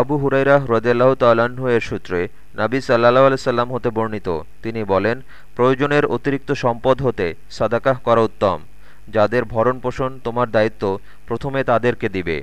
আবু হুরাইরা হ্রদাল্লাহ তাল্লাহ্ন এর সূত্রে নাবী সাল্লাহ আলাইসাল্লাম হতে বর্ণিত। তিনি বলেন, প্রয়োজনের অতিরিক্ত সম্পদ হতে সাদাকাহ করা উত্তম। যাদের ভরণ পোষণ তোমার দায়িত্ব, প্রথমে তাদেরকে দিবে।